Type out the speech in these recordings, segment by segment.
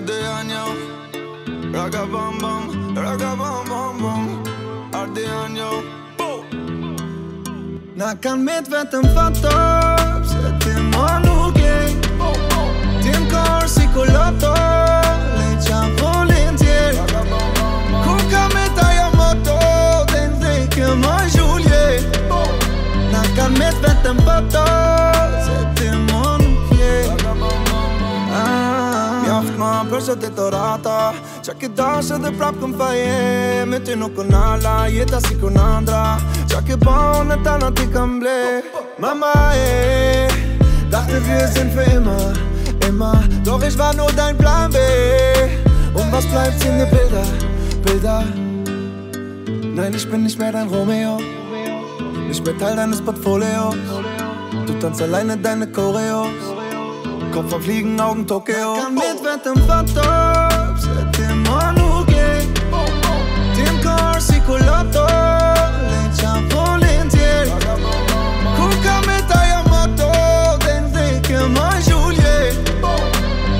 Ardeanio, raga bam bam, raga bam bam bam, Ardeanio. Na kan mitt vetëm fatop Se ti më nuk je Ti më kërë si kulato Ke dash edhe prap këm faje Me ty nuk kën ala, jeta si kën andra Qa ke ba unë ta në ti kam ble Mama ey, dachte wir sind für immer, immer. Doch ich war nur dein Plan B. Und was bleibt sind die Bilder, Bilder. Nein, ich bin nicht mehr dein Romeo. Nicht mehr Teil deines Portfolios. Du tanzt alleine deine Choreos. Kopf am Fliegen, Augen Tokio. Kan mit vetëm fatop, se ti më nuk je. Ti më kërë si kulato, le qa volin tjerë. Kur ka me ta jo moto Dhe në kjo më zhulje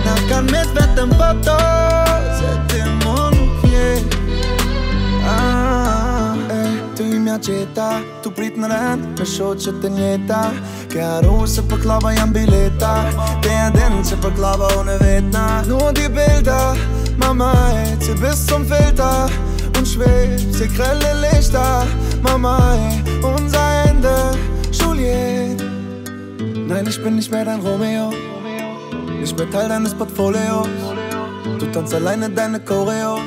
Na kan me të vetëm foto Se ti më nuk je ah, eh, Tu i mja qeta Tu prit në rend Me shoqet të njeta Ke arru se për klava jam bileta Te e din që për klava unë e vetna Nuk di bilda Mama e që besom filta Unë schweb si krelle lichter. Mama unser Ende Juliet. Nein, ich bin nicht mehr dein Romeo. Nicht mehr Teil deines Portfolios. Du tanzt alleine deine Choreos.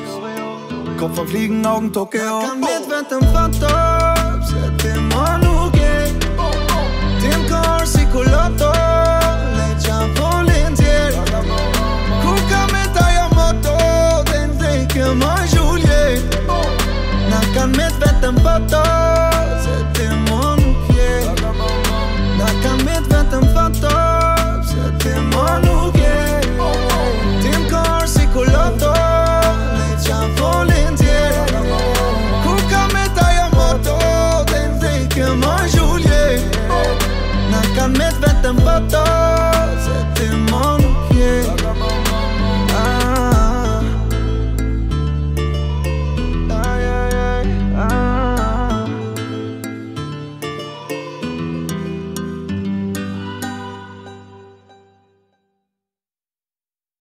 Kopf am Fliegen, Augen Tokio. Kan mit vetëm fatop Se me faltan fotos